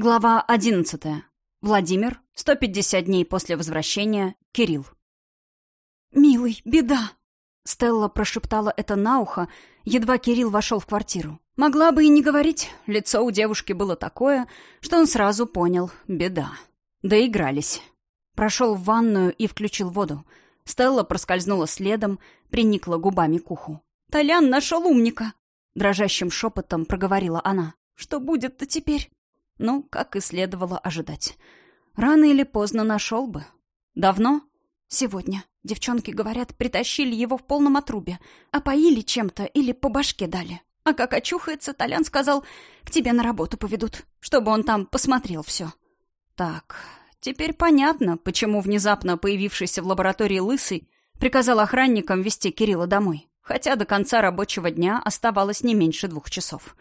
Глава одиннадцатая. Владимир. 150 дней после возвращения. Кирилл. «Милый, беда!» Стелла прошептала это на ухо, едва Кирилл вошел в квартиру. Могла бы и не говорить, лицо у девушки было такое, что он сразу понял — беда. Доигрались. Прошел в ванную и включил воду. Стелла проскользнула следом, приникла губами к уху. «Толян нашел умника!» Дрожащим шепотом проговорила она. «Что будет-то теперь?» Ну, как и следовало ожидать. Рано или поздно нашел бы. Давно? Сегодня. Девчонки, говорят, притащили его в полном отрубе. Опоили чем-то или по башке дали. А как очухается, Толян сказал, к тебе на работу поведут, чтобы он там посмотрел все. Так, теперь понятно, почему внезапно появившийся в лаборатории Лысый приказал охранникам вести Кирилла домой, хотя до конца рабочего дня оставалось не меньше двух часов.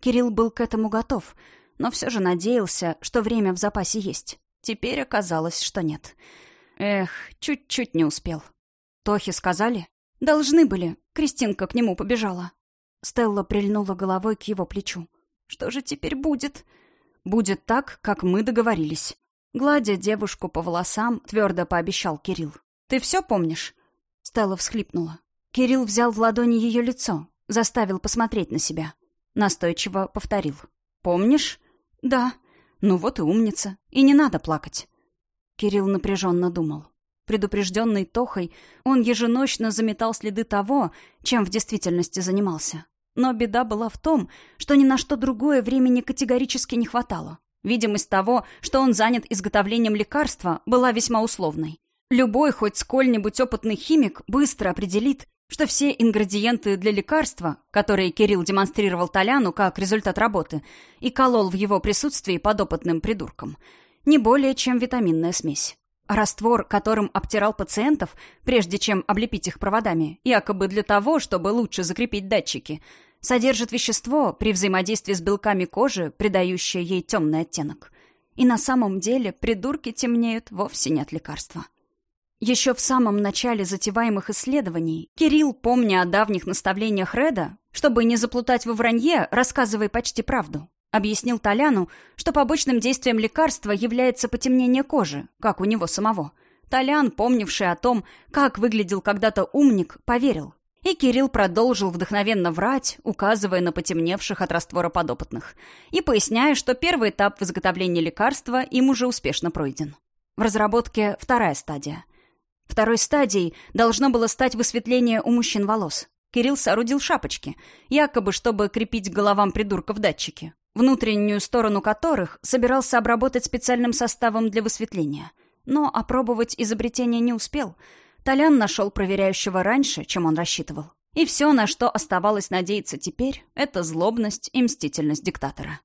Кирилл был к этому готов — но все же надеялся, что время в запасе есть. Теперь оказалось, что нет. Эх, чуть-чуть не успел. Тохи сказали? Должны были. Кристинка к нему побежала. Стелла прильнула головой к его плечу. Что же теперь будет? Будет так, как мы договорились. Гладя девушку по волосам, твердо пообещал Кирилл. Ты все помнишь? Стелла всхлипнула. Кирилл взял в ладони ее лицо, заставил посмотреть на себя. Настойчиво повторил. «Помнишь?» «Да». «Ну вот и умница. И не надо плакать». Кирилл напряженно думал. Предупрежденный Тохой, он еженочно заметал следы того, чем в действительности занимался. Но беда была в том, что ни на что другое времени категорически не хватало. Видимость того, что он занят изготовлением лекарства, была весьма условной. Любой, хоть сколь-нибудь опытный химик, быстро определит, что все ингредиенты для лекарства, которые Кирилл демонстрировал Толяну как результат работы, и колол в его присутствии подопытным придурком, не более чем витаминная смесь. А раствор, которым обтирал пациентов, прежде чем облепить их проводами, якобы для того, чтобы лучше закрепить датчики, содержит вещество, при взаимодействии с белками кожи, придающее ей темный оттенок. И на самом деле придурки темнеют вовсе не от лекарства. Еще в самом начале затеваемых исследований Кирилл, помня о давних наставлениях Реда, чтобы не заплутать во вранье, рассказывая почти правду, объяснил Толяну, что побочным действием лекарства является потемнение кожи, как у него самого. Толян, помнивший о том, как выглядел когда-то умник, поверил. И Кирилл продолжил вдохновенно врать, указывая на потемневших от раствора подопытных, и поясняя, что первый этап в изготовлении лекарства им уже успешно пройден. В разработке вторая стадия — Второй стадией должно было стать высветление у мужчин волос. Кирилл соорудил шапочки, якобы чтобы крепить головам придурков датчики, внутреннюю сторону которых собирался обработать специальным составом для высветления. Но опробовать изобретение не успел. Толян нашел проверяющего раньше, чем он рассчитывал. И все, на что оставалось надеяться теперь, это злобность и мстительность диктатора.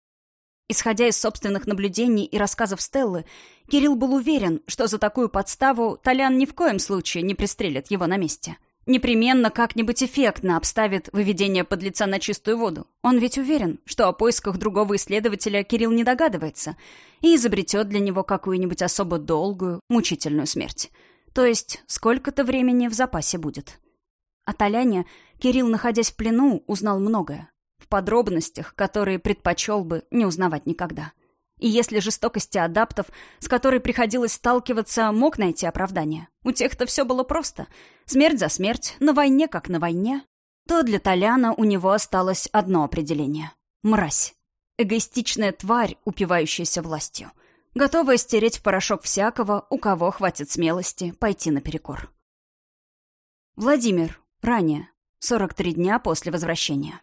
Исходя из собственных наблюдений и рассказов Стеллы, Кирилл был уверен, что за такую подставу Толян ни в коем случае не пристрелит его на месте. Непременно как-нибудь эффектно обставит выведение подлеца на чистую воду. Он ведь уверен, что о поисках другого исследователя Кирилл не догадывается и изобретет для него какую-нибудь особо долгую, мучительную смерть. То есть сколько-то времени в запасе будет. О Толяне Кирилл, находясь в плену, узнал многое подробностях, которые предпочел бы не узнавать никогда. И если жестокости адаптов, с которой приходилось сталкиваться, мог найти оправдание, у тех-то все было просто. Смерть за смерть, на войне как на войне, то для Толяна у него осталось одно определение — мразь. Эгоистичная тварь, упивающаяся властью. Готовая стереть в порошок всякого, у кого хватит смелости пойти наперекор. Владимир. Ранее. 43 дня после возвращения.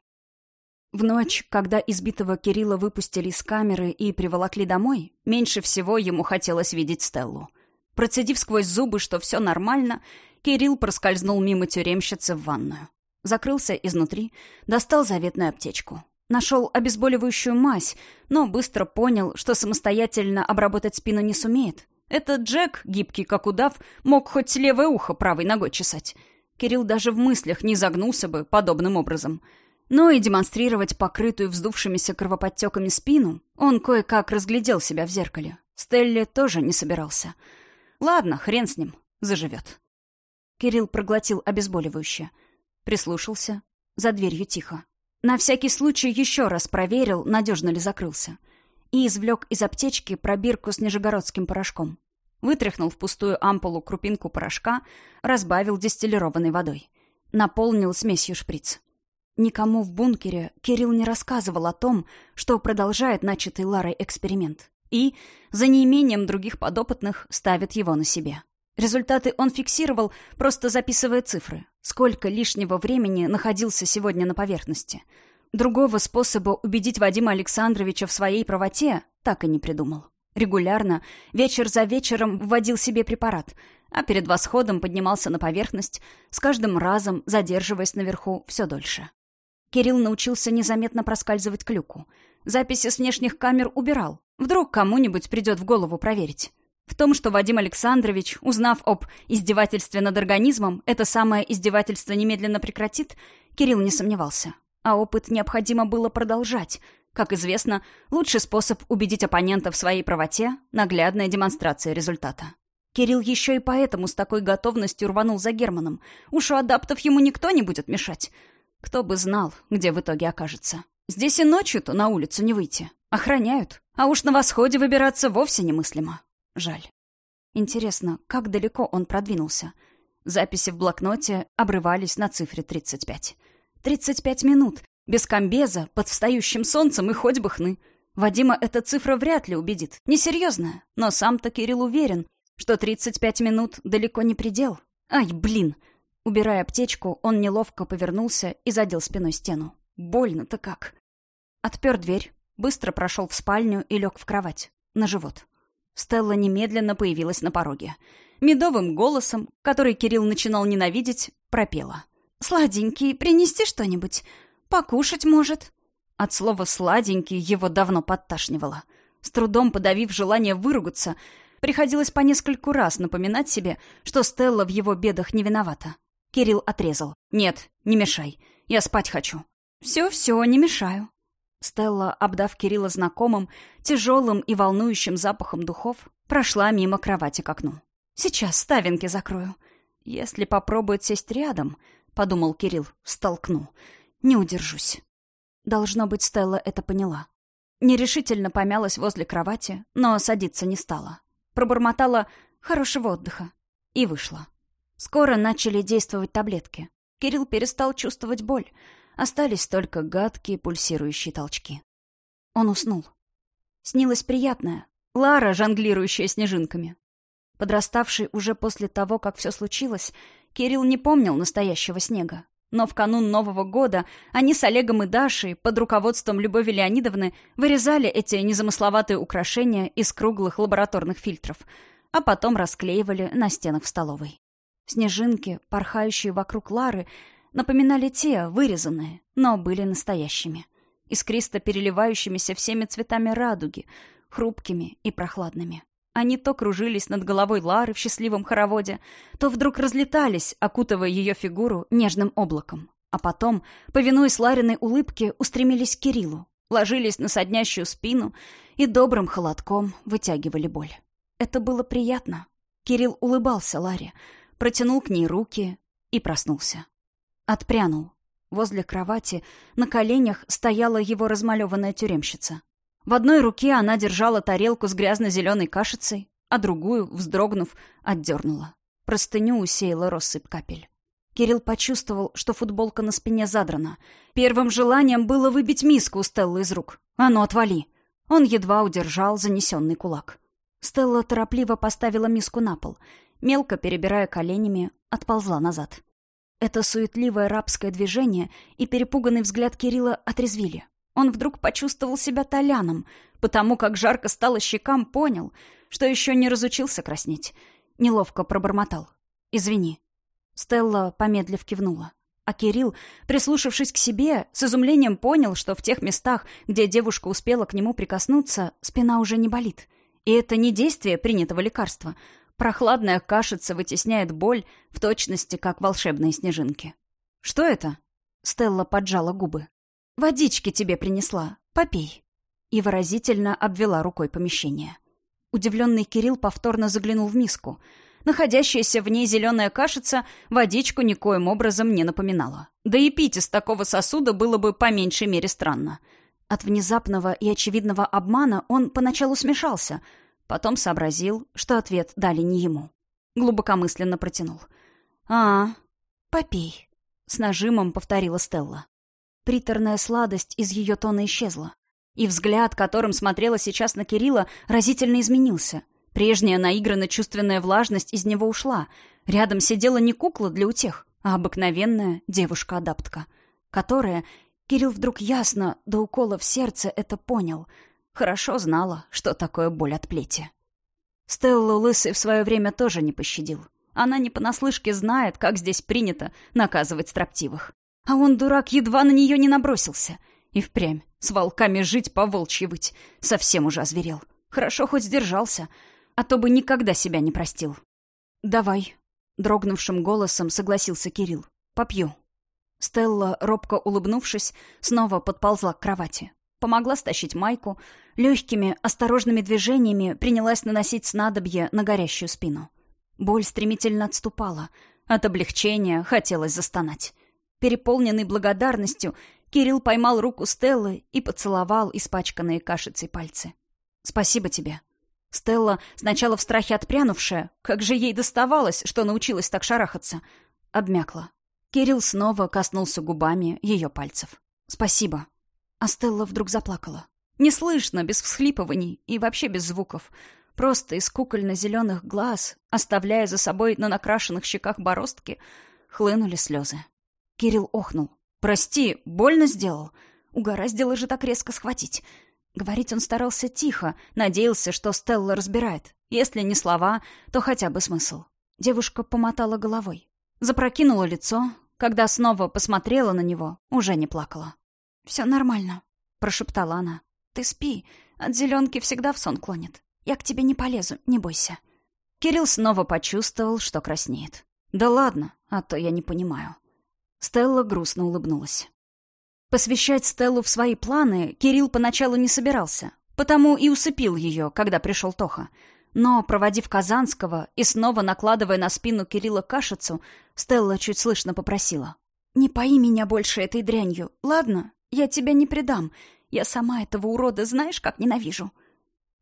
В ночь, когда избитого Кирилла выпустили из камеры и приволокли домой, меньше всего ему хотелось видеть Стеллу. Процедив сквозь зубы, что все нормально, Кирилл проскользнул мимо тюремщицы в ванную. Закрылся изнутри, достал заветную аптечку. Нашел обезболивающую мазь, но быстро понял, что самостоятельно обработать спину не сумеет. Этот Джек, гибкий как удав, мог хоть левое ухо правой ногой чесать. Кирилл даже в мыслях не загнулся бы подобным образом — но и демонстрировать покрытую вздувшимися кровоподтеками спину он кое-как разглядел себя в зеркале. Стелли тоже не собирался. Ладно, хрен с ним, заживет. Кирилл проглотил обезболивающее. Прислушался. За дверью тихо. На всякий случай еще раз проверил, надежно ли закрылся. И извлек из аптечки пробирку с нижегородским порошком. Вытряхнул в пустую ампулу крупинку порошка, разбавил дистиллированной водой. Наполнил смесью шприц. Никому в бункере Кирилл не рассказывал о том, что продолжает начатый Ларой эксперимент. И, за неимением других подопытных, ставит его на себе. Результаты он фиксировал, просто записывая цифры. Сколько лишнего времени находился сегодня на поверхности. Другого способа убедить Вадима Александровича в своей правоте так и не придумал. Регулярно, вечер за вечером, вводил себе препарат, а перед восходом поднимался на поверхность, с каждым разом задерживаясь наверху все дольше. Кирилл научился незаметно проскальзывать к люку. Записи с внешних камер убирал. Вдруг кому-нибудь придет в голову проверить. В том, что Вадим Александрович, узнав об издевательстве над организмом, это самое издевательство немедленно прекратит, Кирилл не сомневался. А опыт необходимо было продолжать. Как известно, лучший способ убедить оппонента в своей правоте — наглядная демонстрация результата. Кирилл еще и поэтому с такой готовностью рванул за Германом. Уж у адаптов ему никто не будет мешать. Кто бы знал, где в итоге окажется. Здесь и ночью-то на улицу не выйти. Охраняют. А уж на восходе выбираться вовсе немыслимо. Жаль. Интересно, как далеко он продвинулся? Записи в блокноте обрывались на цифре 35. 35 минут. Без комбеза, под встающим солнцем и хоть бы хны. Вадима эта цифра вряд ли убедит. Несерьезная. Но сам-то Кирилл уверен, что 35 минут далеко не предел. Ай, блин! Убирая аптечку, он неловко повернулся и задел спиной стену. Больно-то как. Отпер дверь, быстро прошел в спальню и лег в кровать. На живот. Стелла немедленно появилась на пороге. Медовым голосом, который Кирилл начинал ненавидеть, пропела. «Сладенький, принести что-нибудь? Покушать, может?» От слова «сладенький» его давно подташнивало. С трудом подавив желание выругаться, приходилось по нескольку раз напоминать себе, что Стелла в его бедах не виновата. Кирилл отрезал. «Нет, не мешай. Я спать хочу». «Все-все, не мешаю». Стелла, обдав Кирилла знакомым, тяжелым и волнующим запахом духов, прошла мимо кровати к окну. «Сейчас ставинки закрою. Если попробует сесть рядом, — подумал Кирилл, — столкну. Не удержусь». Должно быть, Стелла это поняла. Нерешительно помялась возле кровати, но садиться не стала. Пробормотала «хорошего отдыха» и вышла. Скоро начали действовать таблетки. Кирилл перестал чувствовать боль. Остались только гадкие пульсирующие толчки. Он уснул. Снилось приятное. Лара, жонглирующая снежинками. Подраставший уже после того, как все случилось, Кирилл не помнил настоящего снега. Но в канун Нового года они с Олегом и Дашей под руководством Любови Леонидовны вырезали эти незамысловатые украшения из круглых лабораторных фильтров, а потом расклеивали на стенах в столовой. Снежинки, порхающие вокруг Лары, напоминали те, вырезанные, но были настоящими. Искристо переливающимися всеми цветами радуги, хрупкими и прохладными. Они то кружились над головой Лары в счастливом хороводе, то вдруг разлетались, окутывая ее фигуру нежным облаком. А потом, повинуясь Лариной улыбке, устремились к Кириллу, ложились на соднящую спину и добрым холодком вытягивали боль. Это было приятно. Кирилл улыбался Ларе, протянул к ней руки и проснулся. Отпрянул. Возле кровати на коленях стояла его размалеванная тюремщица. В одной руке она держала тарелку с грязно-зеленой кашицей, а другую, вздрогнув, отдернула. Простыню усеяла россыпь капель. Кирилл почувствовал, что футболка на спине задрана. Первым желанием было выбить миску у Стеллы из рук. «А ну, отвали!» Он едва удержал занесенный кулак. Стелла торопливо поставила миску на пол мелко перебирая коленями, отползла назад. Это суетливое рабское движение и перепуганный взгляд Кирилла отрезвили. Он вдруг почувствовал себя толяном, потому как жарко стало щекам, понял, что еще не разучился краснеть. Неловко пробормотал. «Извини». Стелла, помедлив, кивнула. А Кирилл, прислушавшись к себе, с изумлением понял, что в тех местах, где девушка успела к нему прикоснуться, спина уже не болит. И это не действие принятого лекарства, Прохладная кашица вытесняет боль, в точности, как волшебные снежинки. «Что это?» Стелла поджала губы. «Водички тебе принесла. Попей». И выразительно обвела рукой помещение. Удивленный Кирилл повторно заглянул в миску. Находящаяся в ней зеленая кашица водичку никоим образом не напоминала. Да и пить из такого сосуда было бы по меньшей мере странно. От внезапного и очевидного обмана он поначалу смешался, потом сообразил, что ответ дали не ему. Глубокомысленно протянул. «А, попей», — с нажимом повторила Стелла. Приторная сладость из ее тона исчезла. И взгляд, которым смотрела сейчас на Кирилла, разительно изменился. Прежняя наигранно чувственная влажность из него ушла. Рядом сидела не кукла для утех, а обыкновенная девушка-адаптка, которая, Кирилл вдруг ясно, до укола в сердце это понял, хорошо знала, что такое боль от плети. Стеллу Лысый в свое время тоже не пощадил. Она не понаслышке знает, как здесь принято наказывать строптивых. А он, дурак, едва на нее не набросился. И впрямь, с волками жить по волчьи выть. Совсем уже озверел. Хорошо хоть сдержался, а то бы никогда себя не простил. «Давай», — дрогнувшим голосом согласился Кирилл. «Попью». Стелла, робко улыбнувшись, снова подползла к кровати. Помогла стащить майку, легкими, осторожными движениями принялась наносить снадобье на горящую спину. Боль стремительно отступала. От облегчения хотелось застонать. Переполненный благодарностью, Кирилл поймал руку Стеллы и поцеловал испачканные кашицей пальцы. «Спасибо тебе». Стелла, сначала в страхе отпрянувшая, как же ей доставалось, что научилась так шарахаться, обмякла. Кирилл снова коснулся губами ее пальцев. «Спасибо». А Стелла вдруг заплакала. Неслышно, без всхлипываний и вообще без звуков. Просто из кукольно-зеленых глаз, оставляя за собой на накрашенных щеках бороздки, хлынули слезы. Кирилл охнул. «Прости, больно сделал?» Угораздило же так резко схватить. Говорить он старался тихо, надеялся, что Стелла разбирает. Если не слова, то хотя бы смысл. Девушка помотала головой. Запрокинула лицо, когда снова посмотрела на него, уже не плакала. «Все нормально», — прошептала она. «Ты спи, от зеленки всегда в сон клонит. Я к тебе не полезу, не бойся». Кирилл снова почувствовал, что краснеет. «Да ладно, а то я не понимаю». Стелла грустно улыбнулась. Посвящать Стеллу в свои планы Кирилл поначалу не собирался, потому и усыпил ее, когда пришел Тоха. Но, проводив Казанского и снова накладывая на спину Кирилла кашицу, Стелла чуть слышно попросила. «Не пои меня больше этой дрянью, ладно? Я тебя не предам. Я сама этого урода знаешь, как ненавижу».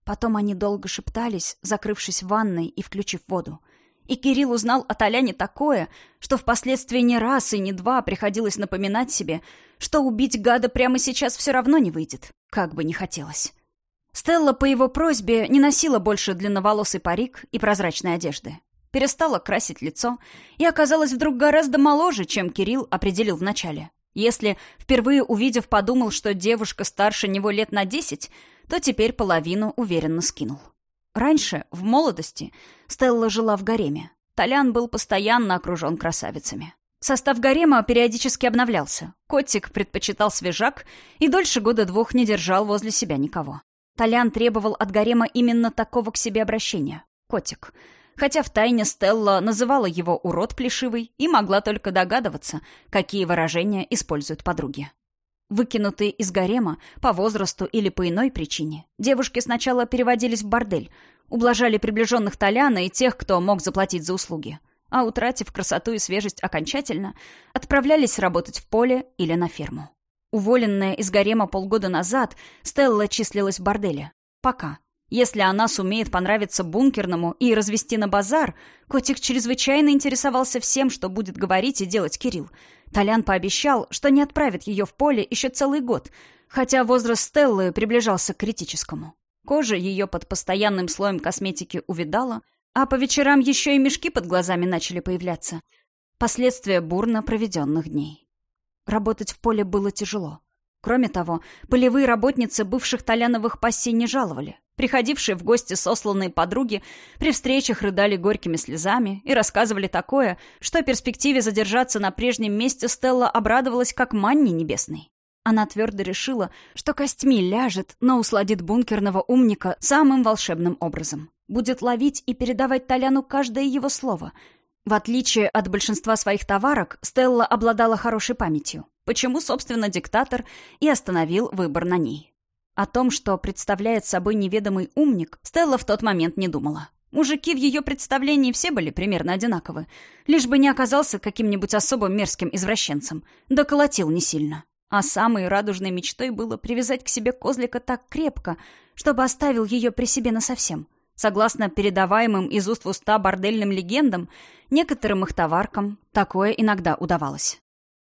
Потом они долго шептались, закрывшись в ванной и включив воду. И Кирилл узнал от Аляне такое, что впоследствии не раз и не два приходилось напоминать себе, что убить гада прямо сейчас все равно не выйдет, как бы не хотелось. Стелла по его просьбе не носила больше длинноволосый парик и прозрачной одежды. Перестала красить лицо и оказалась вдруг гораздо моложе, чем Кирилл определил вначале. Если, впервые увидев, подумал, что девушка старше него лет на десять, то теперь половину уверенно скинул. Раньше, в молодости, Стелла жила в гареме. Толян был постоянно окружен красавицами. Состав гарема периодически обновлялся. Котик предпочитал свежак и дольше года двух не держал возле себя никого. Толян требовал от гарема именно такого к себе обращения. Котик. Хотя втайне Стелла называла его урод плешивый и могла только догадываться, какие выражения используют подруги. Выкинутые из гарема по возрасту или по иной причине, девушки сначала переводились в бордель, ублажали приближенных Толяна и тех, кто мог заплатить за услуги, а, утратив красоту и свежесть окончательно, отправлялись работать в поле или на ферму. Уволенная из гарема полгода назад, Стелла числилась в борделе. Пока. Если она сумеет понравиться бункерному и развести на базар, котик чрезвычайно интересовался всем, что будет говорить и делать Кирилл. Толян пообещал, что не отправит ее в поле еще целый год, хотя возраст Стеллы приближался к критическому. Кожа ее под постоянным слоем косметики увидала, а по вечерам еще и мешки под глазами начали появляться. Последствия бурно проведенных дней. Работать в поле было тяжело. Кроме того, полевые работницы бывших Толяновых пассий не жаловали. Приходившие в гости сосланные подруги при встречах рыдали горькими слезами и рассказывали такое, что о перспективе задержаться на прежнем месте Стелла обрадовалась как манне небесной. Она твердо решила, что костьми ляжет, но усладит бункерного умника самым волшебным образом. Будет ловить и передавать Толяну каждое его слово. В отличие от большинства своих товарок, Стелла обладала хорошей памятью. Почему, собственно, диктатор и остановил выбор на ней. О том, что представляет собой неведомый умник, Стелла в тот момент не думала. Мужики в ее представлении все были примерно одинаковы, лишь бы не оказался каким-нибудь особо мерзким извращенцем, да колотил не сильно. А самой радужной мечтой было привязать к себе козлика так крепко, чтобы оставил ее при себе насовсем. Согласно передаваемым из уст в уста бордельным легендам, некоторым их товаркам такое иногда удавалось.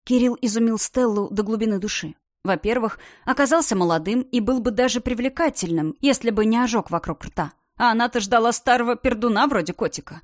Кирилл изумил Стеллу до глубины души. Во-первых, оказался молодым и был бы даже привлекательным, если бы не ожог вокруг рта. А она-то ждала старого пердуна вроде котика.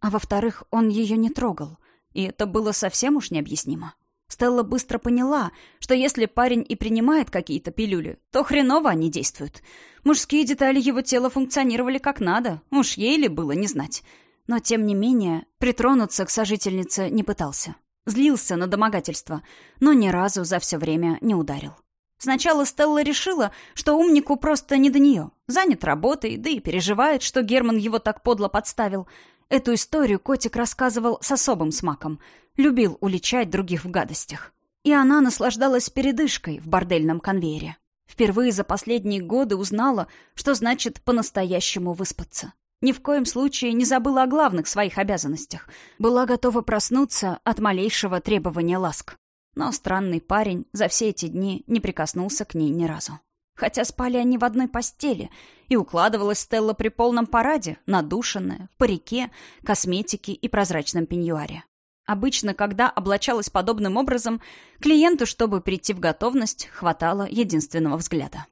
А во-вторых, он ее не трогал. И это было совсем уж необъяснимо. Стелла быстро поняла, что если парень и принимает какие-то пилюли, то хреново они действуют. Мужские детали его тела функционировали как надо, уж ей ли было не знать. Но, тем не менее, притронуться к сожительнице не пытался. Злился на домогательство, но ни разу за все время не ударил. Сначала Стелла решила, что умнику просто не до нее. Занят работой, да и переживает, что Герман его так подло подставил. Эту историю котик рассказывал с особым смаком. Любил уличать других в гадостях. И она наслаждалась передышкой в бордельном конвейере. Впервые за последние годы узнала, что значит по-настоящему выспаться. Ни в коем случае не забыла о главных своих обязанностях. Была готова проснуться от малейшего требования ласк. Но странный парень за все эти дни не прикоснулся к ней ни разу. Хотя спали они в одной постели, и укладывалась Стелла при полном параде, надушенная, в парике, косметике и прозрачном пеньюаре. Обычно, когда облачалась подобным образом, клиенту, чтобы прийти в готовность, хватало единственного взгляда.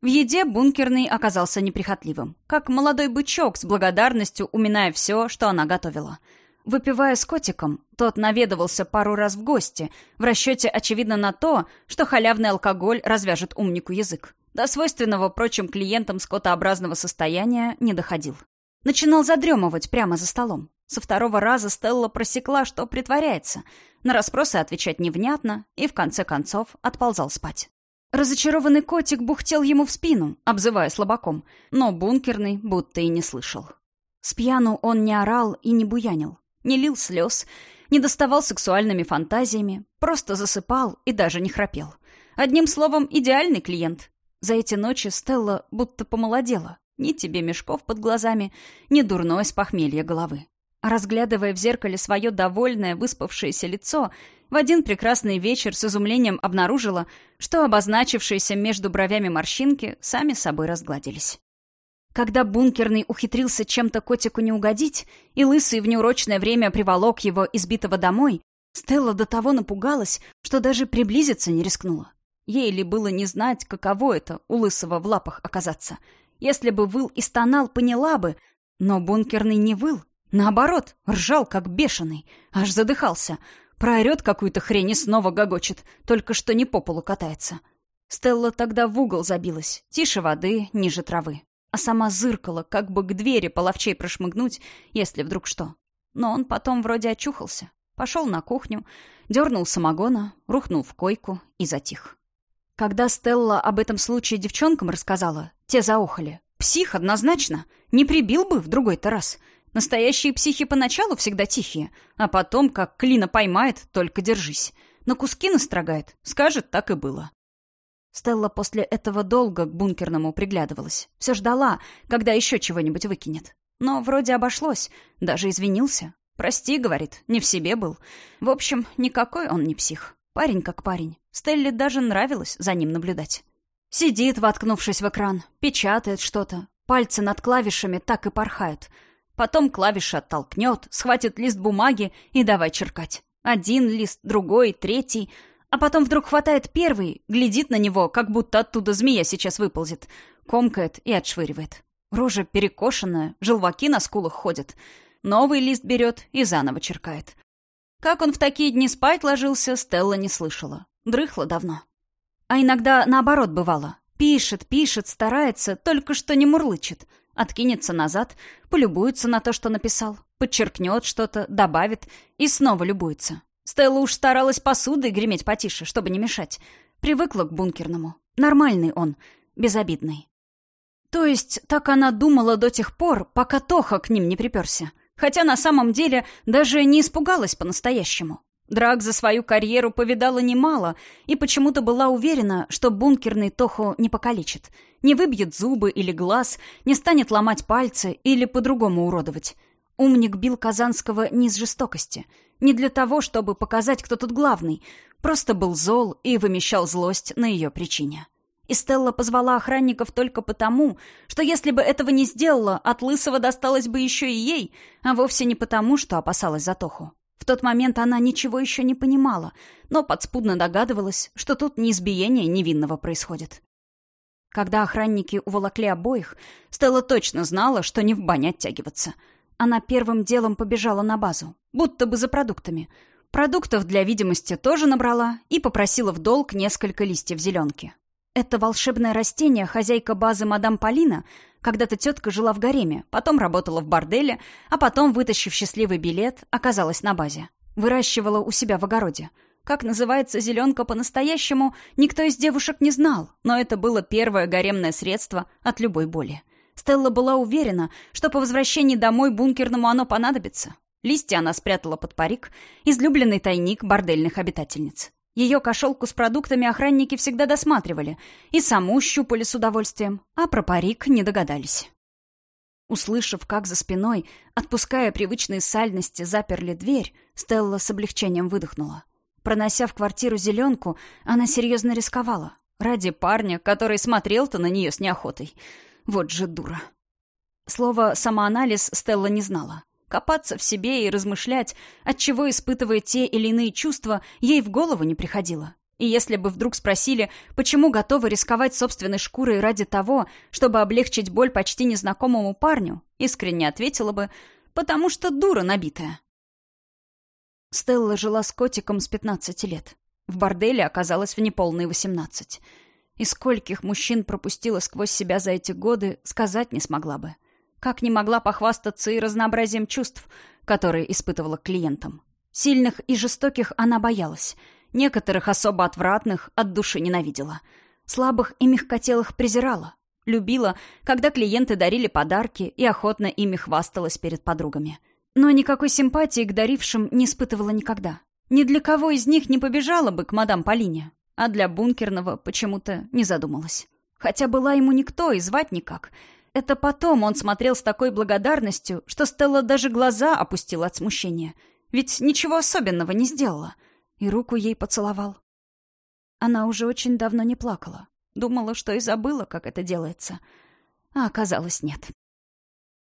В еде бункерный оказался неприхотливым, как молодой бычок с благодарностью уминая все, что она готовила. Выпивая с котиком, тот наведывался пару раз в гости, в расчете, очевидно, на то, что халявный алкоголь развяжет умнику язык. До свойственного прочим клиентам скотообразного состояния не доходил. Начинал задремывать прямо за столом. Со второго раза Стелла просекла, что притворяется. На расспросы отвечать невнятно и, в конце концов, отползал спать. Разочарованный котик бухтел ему в спину, обзывая слабаком, но бункерный будто и не слышал. С пьяну он не орал и не буянил, не лил слез, не доставал сексуальными фантазиями, просто засыпал и даже не храпел. Одним словом, идеальный клиент. За эти ночи Стелла будто помолодела. Ни тебе мешков под глазами, ни дурной с похмелья головы. Разглядывая в зеркале свое довольное, выспавшееся лицо, в один прекрасный вечер с изумлением обнаружила, что обозначившиеся между бровями морщинки сами собой разгладились. Когда бункерный ухитрился чем-то котику не угодить, и лысый в неурочное время приволок его избитого домой, Стелла до того напугалась, что даже приблизиться не рискнула. Ей ли было не знать, каково это у лысого в лапах оказаться. Если бы выл и стонал, поняла бы, но бункерный не выл. Наоборот, ржал, как бешеный, аж задыхался — Проорет какую-то хрень и снова гогочет, только что не по полу катается. Стелла тогда в угол забилась, тише воды, ниже травы. А сама зыркала, как бы к двери половчей прошмыгнуть, если вдруг что. Но он потом вроде очухался. Пошел на кухню, дернул самогона, рухнул в койку и затих. Когда Стелла об этом случае девчонкам рассказала, те заохали. «Псих, однозначно! Не прибил бы в другой-то раз!» Настоящие психи поначалу всегда тихие, а потом, как клина поймает, только держись. На куски настрогает, скажет, так и было. Стелла после этого долго к бункерному приглядывалась. Все ждала, когда еще чего-нибудь выкинет. Но вроде обошлось, даже извинился. «Прости», — говорит, — «не в себе был». В общем, никакой он не псих. Парень как парень. Стелле даже нравилось за ним наблюдать. Сидит, воткнувшись в экран, печатает что-то. Пальцы над клавишами так и порхают — Потом клавиши оттолкнет, схватит лист бумаги и давай черкать. Один лист, другой, третий. А потом вдруг хватает первый, глядит на него, как будто оттуда змея сейчас выползет. Комкает и отшвыривает. Рожа перекошенная, желваки на скулах ходят. Новый лист берет и заново черкает. Как он в такие дни спать ложился, Стелла не слышала. Дрыхла давно. А иногда наоборот бывало. Пишет, пишет, старается, только что не мурлычет откинется назад, полюбуется на то, что написал, подчеркнет что-то, добавит и снова любуется. Стелла уж старалась посудой греметь потише, чтобы не мешать. Привыкла к бункерному. Нормальный он, безобидный. То есть, так она думала до тех пор, пока Тоха к ним не приперся. Хотя на самом деле даже не испугалась по-настоящему. Драк за свою карьеру повидала немало и почему-то была уверена, что бункерный Тоху не покалечит. Не выбьет зубы или глаз, не станет ломать пальцы или по-другому уродовать. Умник бил Казанского не из жестокости. Не для того, чтобы показать, кто тут главный. Просто был зол и вымещал злость на ее причине. И Стелла позвала охранников только потому, что если бы этого не сделала, от Лысого досталось бы еще и ей, а вовсе не потому, что опасалась за Тоху. В тот момент она ничего еще не понимала, но подспудно догадывалась, что тут не избиение невинного происходит. Когда охранники уволокли обоих, Стелла точно знала, что не в бане оттягиваться. Она первым делом побежала на базу, будто бы за продуктами. Продуктов для видимости тоже набрала и попросила в долг несколько листьев зеленки. Это волшебное растение хозяйка базы мадам Полина, когда-то тетка жила в гареме, потом работала в борделе, а потом, вытащив счастливый билет, оказалась на базе. Выращивала у себя в огороде. Как называется зеленка по-настоящему, никто из девушек не знал, но это было первое гаремное средство от любой боли. Стелла была уверена, что по возвращении домой бункерному оно понадобится. Листья она спрятала под парик, излюбленный тайник бордельных обитательниц. Ее кошелку с продуктами охранники всегда досматривали и саму щупали с удовольствием, а про парик не догадались. Услышав, как за спиной, отпуская привычные сальности, заперли дверь, Стелла с облегчением выдохнула. Пронося в квартиру зеленку, она серьезно рисковала. Ради парня, который смотрел-то на нее с неохотой. Вот же дура. Слово «самоанализ» Стелла не знала. Копаться в себе и размышлять, от чего испытывая те или иные чувства, ей в голову не приходило. И если бы вдруг спросили, почему готовы рисковать собственной шкурой ради того, чтобы облегчить боль почти незнакомому парню, искренне ответила бы «потому что дура набитая». Стелла жила с котиком с 15 лет. В борделе оказалась в неполные 18. И скольких мужчин пропустила сквозь себя за эти годы, сказать не смогла бы. Как не могла похвастаться и разнообразием чувств, которые испытывала клиентам. Сильных и жестоких она боялась. Некоторых особо отвратных от души ненавидела. Слабых и мягкотелых презирала. Любила, когда клиенты дарили подарки и охотно ими хвасталась перед подругами. Но никакой симпатии к дарившим не испытывала никогда. Ни для кого из них не побежала бы к мадам Полине, а для бункерного почему-то не задумалась. Хотя была ему никто и звать никак — это потом он смотрел с такой благодарностью, что Стелла даже глаза опустила от смущения. Ведь ничего особенного не сделала. И руку ей поцеловал. Она уже очень давно не плакала. Думала, что и забыла, как это делается. А оказалось, нет.